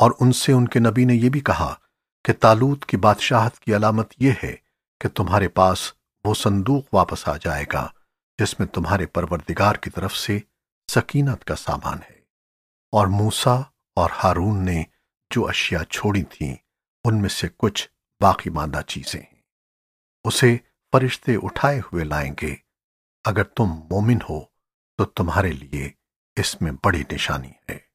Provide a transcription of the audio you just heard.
और उनसे उनके नबी ने यह भी कहा कि तालूत की बादशाहत की अलामत यह है कि तुम्हारे पास वो संदूक वापस आ जाएगा जिसमें तुम्हारे परवरदिगार की तरफ़ से सकीनत का सामान है। और मूसा और हारून ने जो अशिया छोड़ी थीं, उनमें से कुछ बाकी मांदा चीज़ें हैं। उसे फरिश्ते उठाए हुए लाएँगे। अगर तुम मोमिन हो तो तुम्हारे लिए इसमें बड़ी निशानी है।